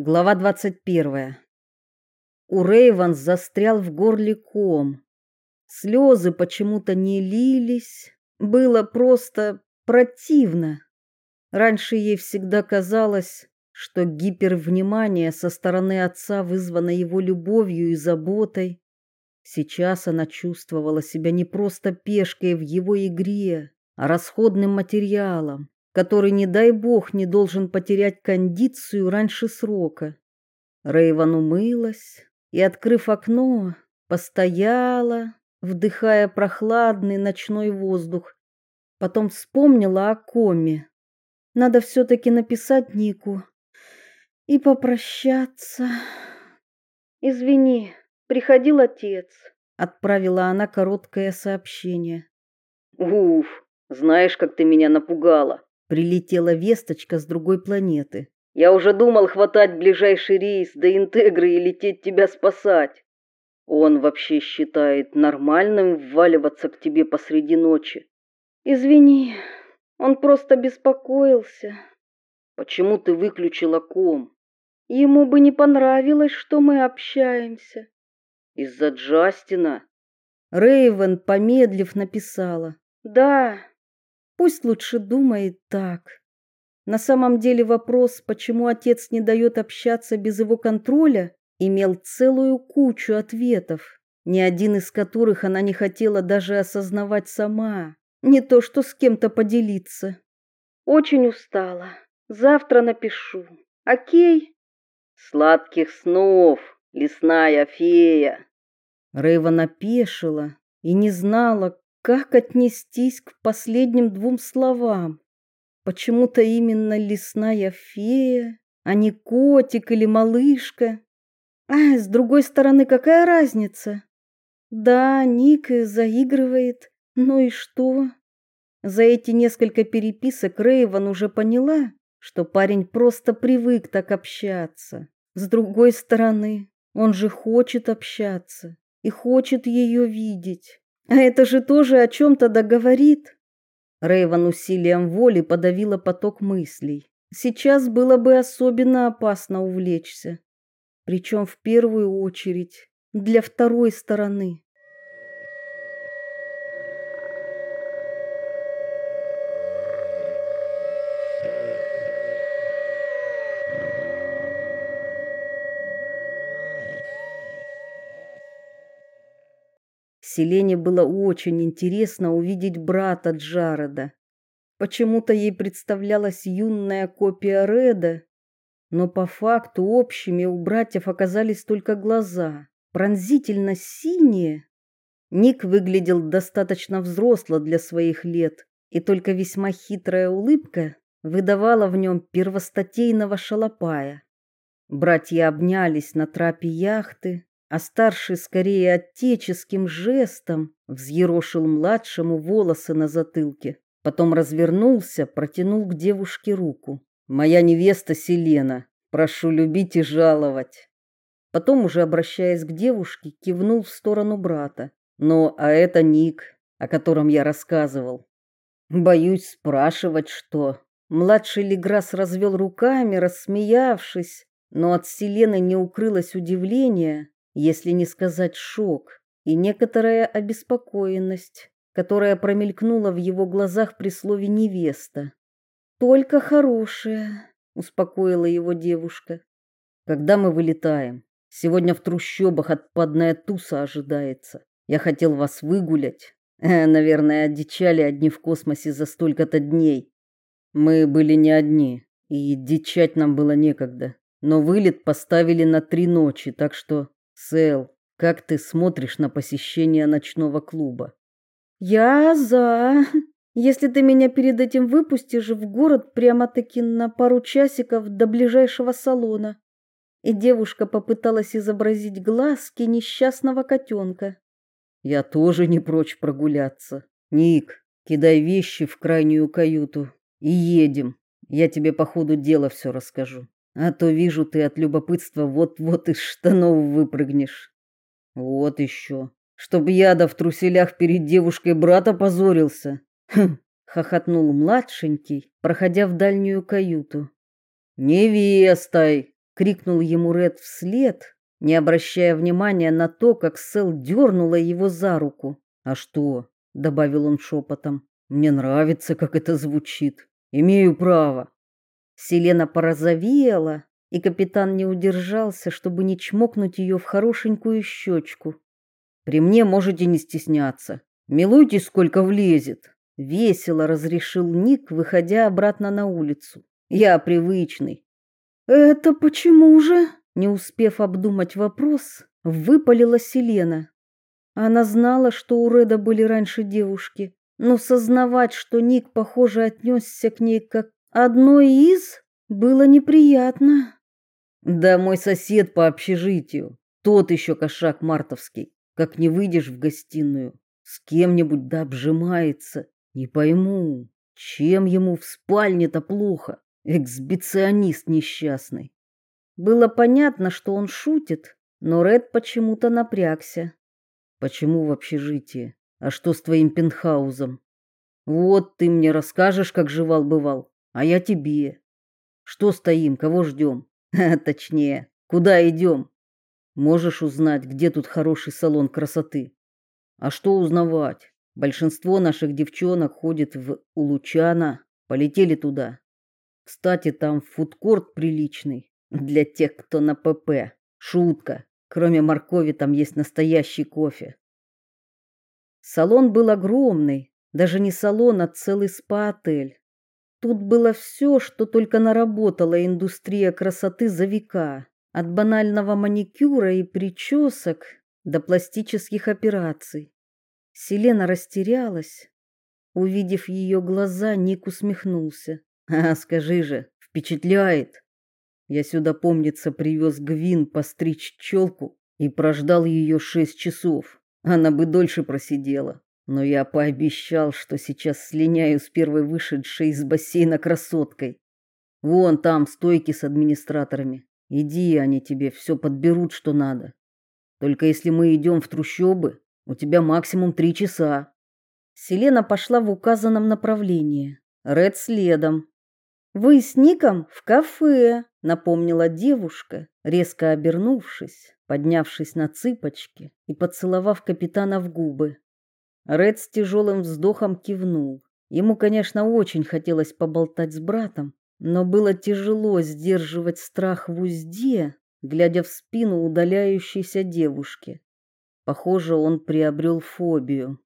Глава 21. У Рейван застрял в горле ком. Слезы почему-то не лились, было просто противно. Раньше ей всегда казалось, что гипервнимание со стороны отца вызвано его любовью и заботой. Сейчас она чувствовала себя не просто пешкой в его игре, а расходным материалом который, не дай бог, не должен потерять кондицию раньше срока. Рейван умылась и, открыв окно, постояла, вдыхая прохладный ночной воздух. Потом вспомнила о коме. Надо все-таки написать Нику и попрощаться. «Извини, приходил отец», — отправила она короткое сообщение. «Уф, знаешь, как ты меня напугала. Прилетела весточка с другой планеты. Я уже думал хватать ближайший рейс до Интегры и лететь тебя спасать. Он вообще считает нормальным вваливаться к тебе посреди ночи. Извини, он просто беспокоился. Почему ты выключила ком? Ему бы не понравилось, что мы общаемся. Из-за Джастина? Рейвен, помедлив, написала. Да, Пусть лучше думает так. На самом деле вопрос, почему отец не дает общаться без его контроля, имел целую кучу ответов, ни один из которых она не хотела даже осознавать сама, не то что с кем-то поделиться. Очень устала. Завтра напишу. Окей? Сладких снов, лесная фея. Рейва напешила и не знала, как отнестись к последним двум словам? Почему-то именно лесная фея, а не котик или малышка. А, с другой стороны, какая разница? Да, Ник заигрывает, ну и что? За эти несколько переписок Рейван уже поняла, что парень просто привык так общаться. С другой стороны, он же хочет общаться и хочет ее видеть. А это же тоже о чем-то договорит. Рейван усилием воли подавила поток мыслей. Сейчас было бы особенно опасно увлечься. Причем в первую очередь для второй стороны. Селене было очень интересно увидеть брата Джареда. Почему-то ей представлялась юная копия Реда, но по факту общими у братьев оказались только глаза, пронзительно синие. Ник выглядел достаточно взросло для своих лет, и только весьма хитрая улыбка выдавала в нем первостатейного шалопая. Братья обнялись на трапе яхты, а старший скорее отеческим жестом взъерошил младшему волосы на затылке. Потом развернулся, протянул к девушке руку. «Моя невеста Селена, прошу любить и жаловать». Потом, уже обращаясь к девушке, кивнул в сторону брата. «Ну, а это Ник, о котором я рассказывал. Боюсь спрашивать, что...» Младший Леграс развел руками, рассмеявшись, но от Селены не укрылось удивление, если не сказать шок, и некоторая обеспокоенность, которая промелькнула в его глазах при слове невеста. Только хорошая, успокоила его девушка. Когда мы вылетаем? Сегодня в трущобах отпадная туса ожидается. Я хотел вас выгулять. Э, наверное, одичали одни в космосе за столько-то дней. Мы были не одни, и дичать нам было некогда. Но вылет поставили на три ночи, так что Сэл, как ты смотришь на посещение ночного клуба? Я за. Если ты меня перед этим выпустишь в город прямо-таки на пару часиков до ближайшего салона. И девушка попыталась изобразить глазки несчастного котенка. Я тоже не прочь прогуляться. Ник, кидай вещи в крайнюю каюту и едем. Я тебе по ходу дела все расскажу. А то вижу, ты от любопытства вот-вот из штанов выпрыгнешь. Вот еще. Чтоб я да в труселях перед девушкой брата позорился. Хм, хохотнул младшенький, проходя в дальнюю каюту. Невестой, крикнул ему Ред вслед, не обращая внимания на то, как Сэл дернула его за руку. А что? добавил он шепотом. Мне нравится, как это звучит. Имею право. Селена порозовела, и капитан не удержался, чтобы не чмокнуть ее в хорошенькую щечку. При мне можете не стесняться. Милуйтесь, сколько влезет. Весело разрешил Ник, выходя обратно на улицу. Я привычный. Это почему же? Не успев обдумать вопрос, выпалила Селена. Она знала, что у Реда были раньше девушки, но сознавать, что Ник, похоже, отнесся к ней как одной из, было неприятно. Да мой сосед по общежитию, тот еще кошак мартовский. Как не выйдешь в гостиную, с кем-нибудь да обжимается. Не пойму, чем ему в спальне-то плохо? Эксбиционист несчастный. Было понятно, что он шутит, но Ред почему-то напрягся. Почему в общежитии? А что с твоим пентхаузом? Вот ты мне расскажешь, как жевал бывал, а я тебе. Что стоим, кого ждем? Точнее, куда идем? Можешь узнать, где тут хороший салон красоты. А что узнавать? Большинство наших девчонок ходит в Улучана, полетели туда. Кстати, там фудкорт приличный для тех, кто на ПП. Шутка. Кроме моркови там есть настоящий кофе. Салон был огромный, даже не салон, а целый спа-отель. Тут было все, что только наработала индустрия красоты за века. От банального маникюра и причесок до пластических операций. Селена растерялась. Увидев ее глаза, Ник усмехнулся. «А, скажи же, впечатляет!» Я сюда, помнится, привез Гвин постричь челку и прождал ее шесть часов. Она бы дольше просидела. Но я пообещал, что сейчас слиняю с первой вышедшей из бассейна красоткой. Вон там стойки с администраторами. Иди, они тебе все подберут, что надо. Только если мы идем в трущобы, у тебя максимум три часа. Селена пошла в указанном направлении. Ред следом. Вы с Ником в кафе, напомнила девушка, резко обернувшись, поднявшись на цыпочки и поцеловав капитана в губы. Ред с тяжелым вздохом кивнул. Ему, конечно, очень хотелось поболтать с братом, но было тяжело сдерживать страх в узде, глядя в спину удаляющейся девушки. Похоже, он приобрел фобию.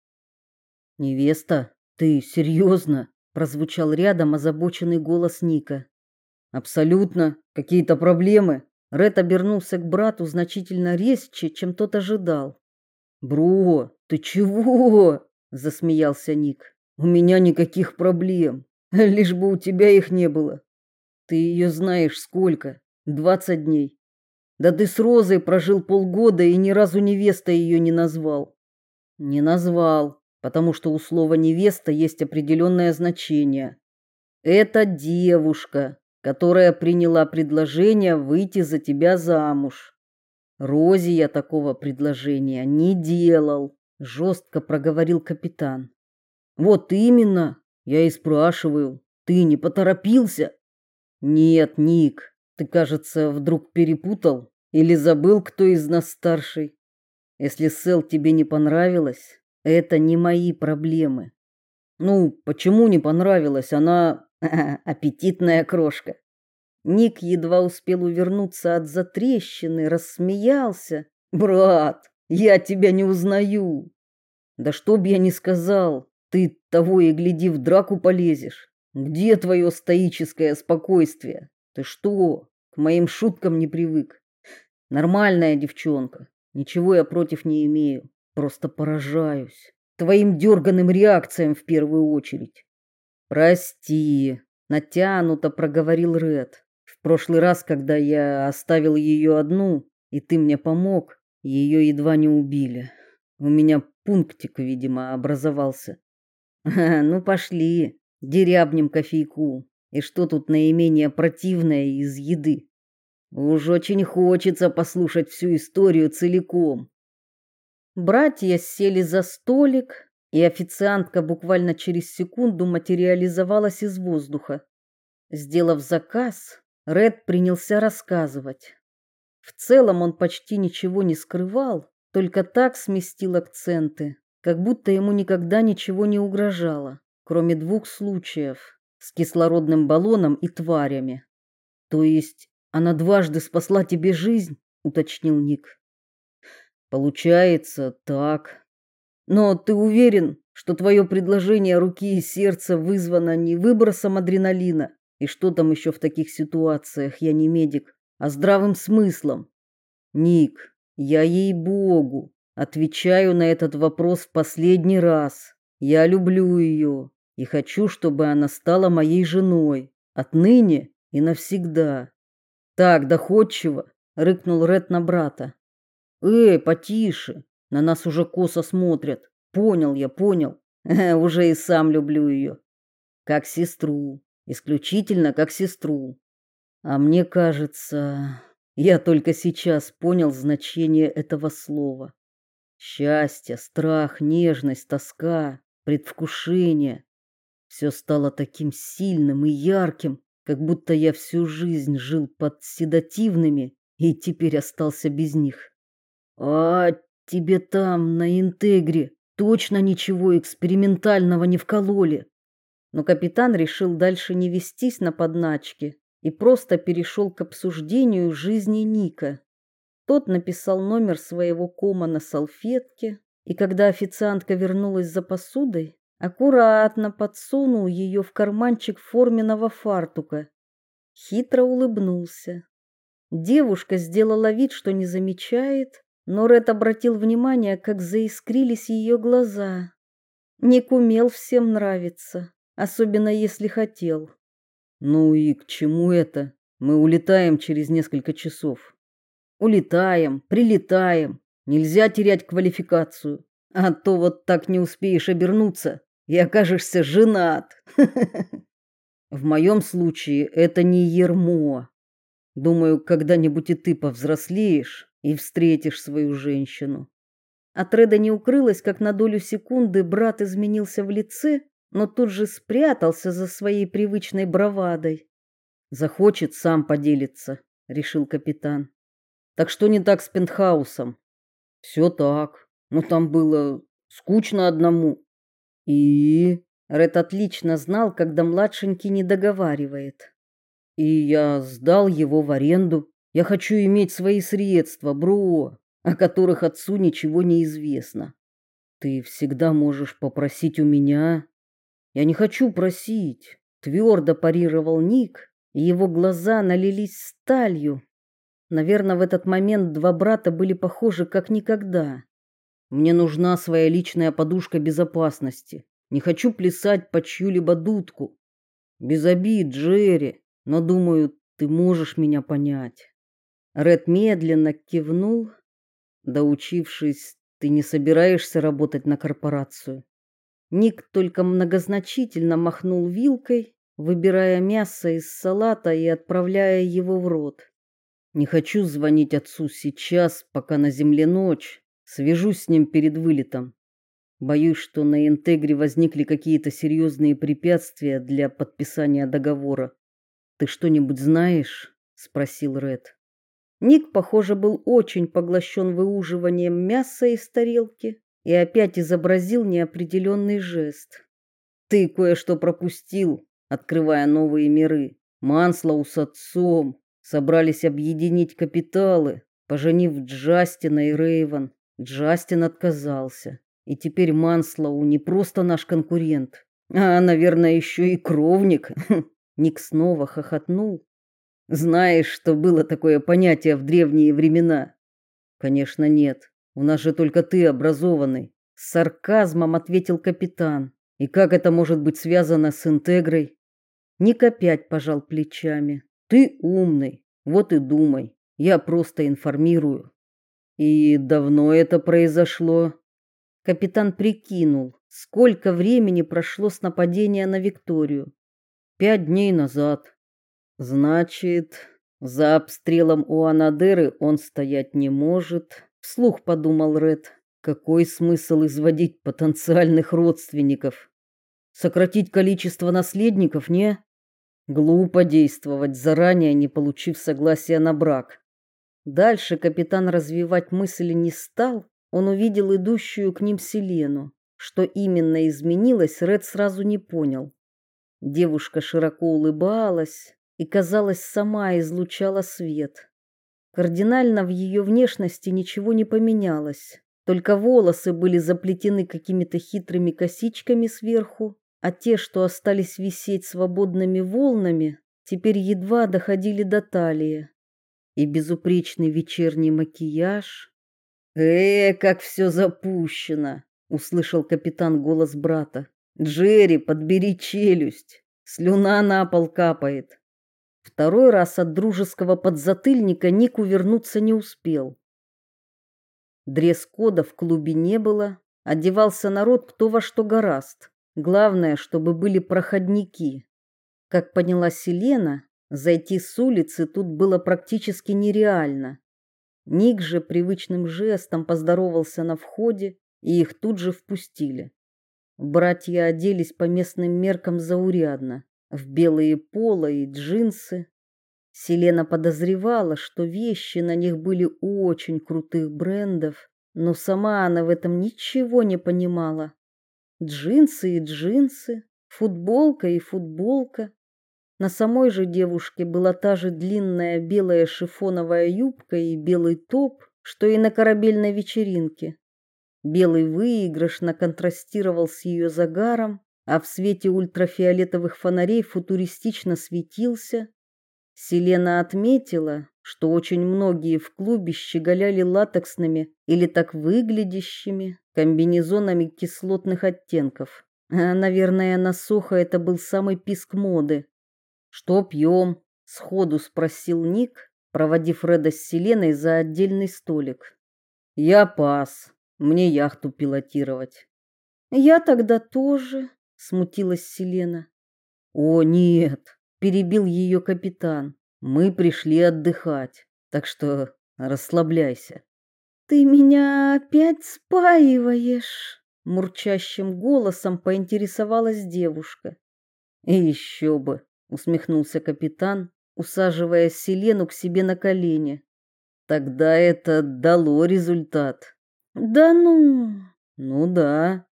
Невеста, ты серьезно? прозвучал рядом озабоченный голос Ника. Абсолютно. Какие-то проблемы? Ред обернулся к брату значительно резче, чем тот ожидал. Бро, ты чего? засмеялся Ник. У меня никаких проблем. Лишь бы у тебя их не было. Ты ее знаешь сколько? Двадцать дней. Да ты с Розой прожил полгода и ни разу невеста ее не назвал. Не назвал, потому что у слова невеста есть определенное значение. Это девушка, которая приняла предложение выйти за тебя замуж. Розе я такого предложения не делал, жестко проговорил капитан. Вот именно, я и спрашиваю, ты не поторопился? Нет, Ник, ты, кажется, вдруг перепутал или забыл, кто из нас старший. Если Сэл тебе не понравилась, это не мои проблемы. Ну, почему не понравилась? Она аппетитная крошка. Ник едва успел увернуться от затрещины, рассмеялся. Брат, я тебя не узнаю. Да что б я ни сказал, ты того и гляди в драку полезешь. Где твое стоическое спокойствие? Ты что, к моим шуткам не привык? Нормальная девчонка. Ничего я против не имею. Просто поражаюсь твоим дерганым реакциям в первую очередь. Прости, натянуто проговорил Ред. В прошлый раз, когда я оставил ее одну, и ты мне помог, ее едва не убили. У меня пунктик, видимо, образовался. ну пошли, дерябнем кофейку. И что тут наименее противное из еды? Уж очень хочется послушать всю историю целиком. Братья сели за столик, и официантка буквально через секунду материализовалась из воздуха. Сделав заказ, Ред принялся рассказывать. В целом он почти ничего не скрывал, только так сместил акценты, как будто ему никогда ничего не угрожало, кроме двух случаев с кислородным баллоном и тварями. То есть она дважды спасла тебе жизнь, уточнил Ник. Получается так. Но ты уверен, что твое предложение руки и сердца вызвано не выбросом адреналина, и что там еще в таких ситуациях, я не медик, а здравым смыслом? Ник, я ей-богу, отвечаю на этот вопрос в последний раз. Я люблю ее и хочу, чтобы она стала моей женой отныне и навсегда. Так доходчиво, рыкнул Ред на брата. Эй, потише, на нас уже косо смотрят. Понял я, понял. Уже и сам люблю ее. Как сестру, исключительно как сестру. А мне кажется, я только сейчас понял значение этого слова. Счастье, страх, нежность, тоска, предвкушение. Все стало таким сильным и ярким, как будто я всю жизнь жил под седативными и теперь остался без них. А тебе там, на Интегре, точно ничего экспериментального не вкололи? Но капитан решил дальше не вестись на подначки и просто перешел к обсуждению жизни Ника. Тот написал номер своего кома на салфетке, и когда официантка вернулась за посудой, аккуратно подсунул ее в карманчик форменного фартука. Хитро улыбнулся. Девушка сделала вид, что не замечает, но Ред обратил внимание, как заискрились ее глаза. Ник умел всем нравиться, особенно если хотел. Ну и к чему это? Мы улетаем через несколько часов. Улетаем, прилетаем. Нельзя терять квалификацию, а то вот так не успеешь обернуться и окажешься женат. В моем случае это не ермо. Думаю, когда-нибудь и ты повзрослеешь и встретишь свою женщину. От Реда не укрылось, как на долю секунды брат изменился в лице но тут же спрятался за своей привычной бравадой. Захочет сам поделиться, решил капитан. Так что не так с пентхаусом? Все так. Но там было скучно одному. И Ред отлично знал, когда младшенький не договаривает. И я сдал его в аренду. Я хочу иметь свои средства, бро, о которых отцу ничего не известно. Ты всегда можешь попросить у меня, я не хочу просить, твердо парировал Ник, и его глаза налились сталью. Наверное, в этот момент два брата были похожи как никогда. Мне нужна своя личная подушка безопасности. Не хочу плясать под чью-либо дудку. Без обид, Джерри, но думаю, ты можешь меня понять. Ред медленно кивнул. Доучившись, ты не собираешься работать на корпорацию. Ник только многозначительно махнул вилкой, выбирая мясо из салата и отправляя его в рот. Не хочу звонить отцу сейчас, пока на земле ночь. Свяжусь с ним перед вылетом. Боюсь, что на Интегре возникли какие-то серьезные препятствия для подписания договора. Ты что-нибудь знаешь? спросил Ред. Ник, похоже, был очень поглощен выуживанием мяса из тарелки и опять изобразил неопределенный жест. Ты кое-что пропустил, открывая новые миры. Манслоу с отцом собрались объединить капиталы, поженив Джастина и Рейвен. Джастин отказался. И теперь Манслоу не просто наш конкурент, а, наверное, еще и кровник. Ник снова хохотнул. Знаешь, что было такое понятие в древние времена? Конечно, нет. У нас же только ты образованный, с сарказмом ответил капитан. И как это может быть связано с интегрой? Ник опять пожал плечами. Ты умный, вот и думай. Я просто информирую. И давно это произошло? Капитан прикинул, сколько времени прошло с нападения на Викторию. Пять дней назад. Значит, за обстрелом у Анадыры он стоять не может. Вслух подумал Ред. Какой смысл изводить потенциальных родственников? Сократить количество наследников, не? Глупо действовать, заранее не получив согласия на брак. Дальше капитан развивать мысли не стал, он увидел идущую к ним Селену. Что именно изменилось, Ред сразу не понял. Девушка широко улыбалась и, казалось, сама излучала свет. Кардинально в ее внешности ничего не поменялось. Только волосы были заплетены какими-то хитрыми косичками сверху, а те, что остались висеть свободными волнами, теперь едва доходили до талии. И безупречный вечерний макияж. «Э, как все запущено!» — услышал капитан голос брата. «Джерри, подбери челюсть! Слюна на пол капает!» Второй раз от дружеского подзатыльника Ник увернуться не успел. Дресс-кода в клубе не было, одевался народ кто во что гораст. Главное, чтобы были проходники. Как поняла Селена, зайти с улицы тут было практически нереально. Ник же привычным жестом поздоровался на входе, и их тут же впустили. Братья оделись по местным меркам заурядно, в белые поло и джинсы. Селена подозревала, что вещи на них были очень крутых брендов, но сама она в этом ничего не понимала. Джинсы и джинсы, футболка и футболка. На самой же девушке была та же длинная белая шифоновая юбка и белый топ, что и на корабельной вечеринке. Белый выигрышно контрастировал с ее загаром, а в свете ультрафиолетовых фонарей футуристично светился. Селена отметила, что очень многие в клубе щеголяли латексными или так выглядящими комбинезонами кислотных оттенков. А, наверное, на сухо это был самый писк моды. «Что пьем?» — сходу спросил Ник, проводив Реда с Селеной за отдельный столик. «Я пас», мне яхту пилотировать. Я тогда тоже, смутилась Селена. О, нет, перебил ее капитан. Мы пришли отдыхать, так что расслабляйся. Ты меня опять спаиваешь, мурчащим голосом поинтересовалась девушка. И еще бы, усмехнулся капитан, усаживая Селену к себе на колени. Тогда это дало результат. Да ну. Ну да.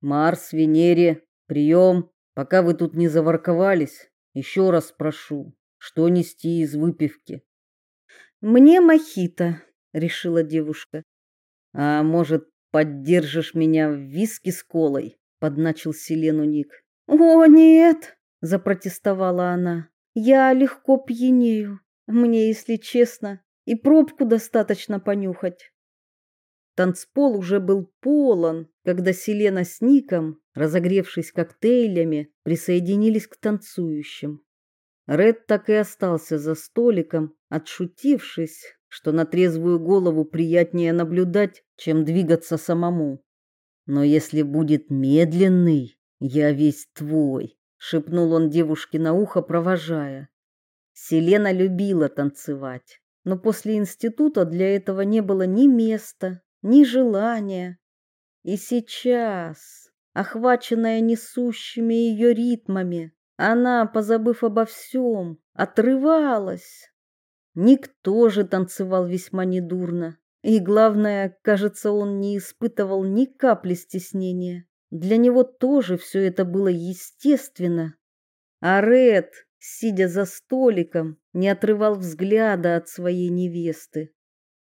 Марс, Венере, прием. Пока вы тут не заворковались, еще раз прошу, что нести из выпивки? Мне мохито, решила девушка. А может, поддержишь меня в виски с колой? подначил Селену Ник. О, нет, запротестовала она. Я легко пьянею. Мне, если честно, и пробку достаточно понюхать. Танцпол уже был полон, когда Селена с Ником, разогревшись коктейлями, присоединились к танцующим. Ред так и остался за столиком, отшутившись, что на трезвую голову приятнее наблюдать, чем двигаться самому. Но если будет медленный, я весь твой, шепнул он девушке на ухо, провожая. Селена любила танцевать, но после института для этого не было ни места, ни желания. И сейчас, охваченная несущими ее ритмами, она, позабыв обо всем, отрывалась. Никто же танцевал весьма недурно. И главное, кажется, он не испытывал ни капли стеснения. Для него тоже все это было естественно. А Ред, сидя за столиком, не отрывал взгляда от своей невесты.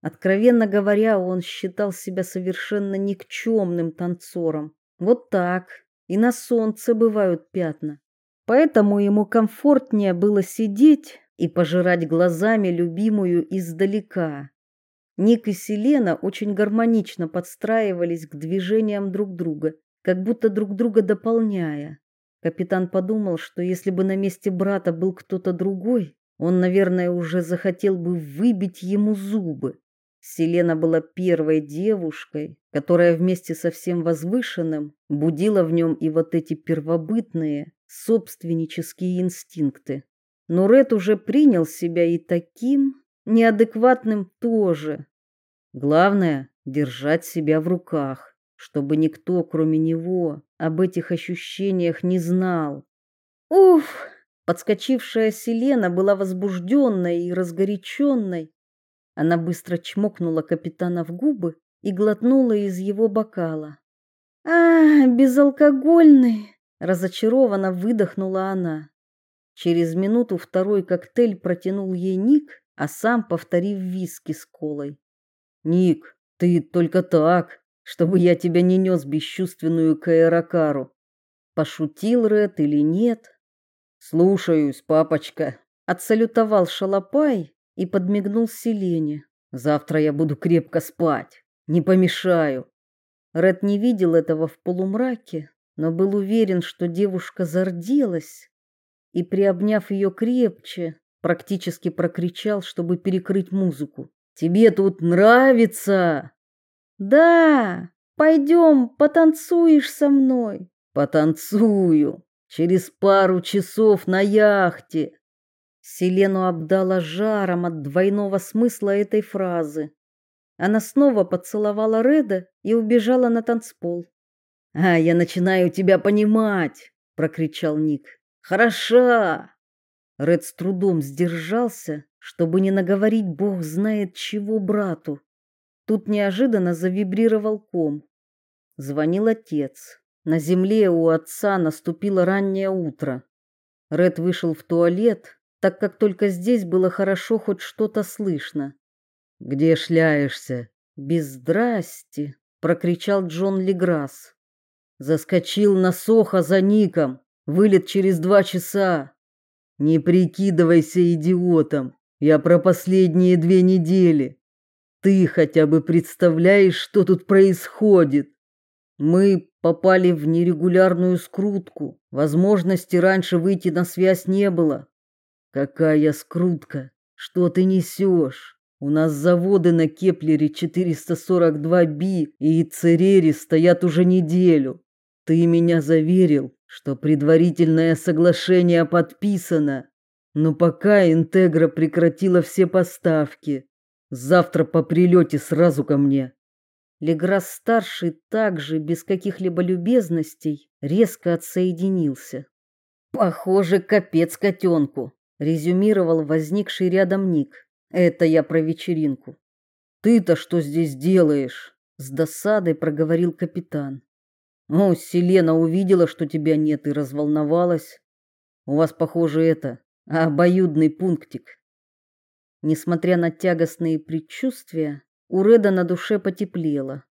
Откровенно говоря, он считал себя совершенно никчемным танцором. Вот так. И на солнце бывают пятна. Поэтому ему комфортнее было сидеть и пожирать глазами любимую издалека. Ник и Селена очень гармонично подстраивались к движениям друг друга, как будто друг друга дополняя. Капитан подумал, что если бы на месте брата был кто-то другой, он, наверное, уже захотел бы выбить ему зубы. Селена была первой девушкой, которая вместе со всем возвышенным будила в нем и вот эти первобытные собственнические инстинкты. Но Ред уже принял себя и таким, неадекватным тоже. Главное держать себя в руках, чтобы никто, кроме него, об этих ощущениях не знал. Уф, Подскочившая Селена была возбужденной и разгоряченной. Она быстро чмокнула капитана в губы и глотнула из его бокала. «А, безалкогольный!» – разочарованно выдохнула она. Через минуту второй коктейль протянул ей Ник, а сам повторив виски с колой. «Ник, ты только так, чтобы я тебя не нес бесчувственную Каэракару». Пошутил Ред или нет, Слушаюсь, папочка, отсалютовал Шалопай и подмигнул Селене. Завтра я буду крепко спать, не помешаю. Ред не видел этого в полумраке, но был уверен, что девушка зарделась, и приобняв ее крепче, практически прокричал, чтобы перекрыть музыку: "Тебе тут нравится?" "Да, пойдем, потанцуешь со мной". "Потанцую", Через пару часов на яхте. Селену обдала жаром от двойного смысла этой фразы. Она снова поцеловала Реда и убежала на танцпол. "А, я начинаю тебя понимать", прокричал Ник. "Хороша". Ред с трудом сдержался, чтобы не наговорить бог знает чего брату. Тут неожиданно завибрировал ком. Звонил отец. На земле у отца наступило раннее утро. Ред вышел в туалет, так как только здесь было хорошо хоть что-то слышно. Где шляешься? Без здрасти, прокричал Джон Леграсс. Заскочил на Сохо за Ником. Вылет через два часа. Не прикидывайся идиотом. Я про последние две недели. Ты хотя бы представляешь, что тут происходит? Мы попали в нерегулярную скрутку. Возможности раньше выйти на связь не было. Какая скрутка? Что ты несешь? У нас заводы на Кеплере 442B и Церере стоят уже неделю. Ты меня заверил, что предварительное соглашение подписано, но пока Интегра прекратила все поставки. Завтра по прилете сразу ко мне. Леграс-старший также, без каких-либо любезностей, резко отсоединился. «Похоже, капец котенку», — резюмировал возникший рядом Ник. «Это я про вечеринку». «Ты-то что здесь делаешь?» — с досадой проговорил капитан. «Ну, Селена увидела, что тебя нет, и разволновалась. У вас, похоже, это, обоюдный пунктик». Несмотря на тягостные предчувствия, у Реда на душе потеплело.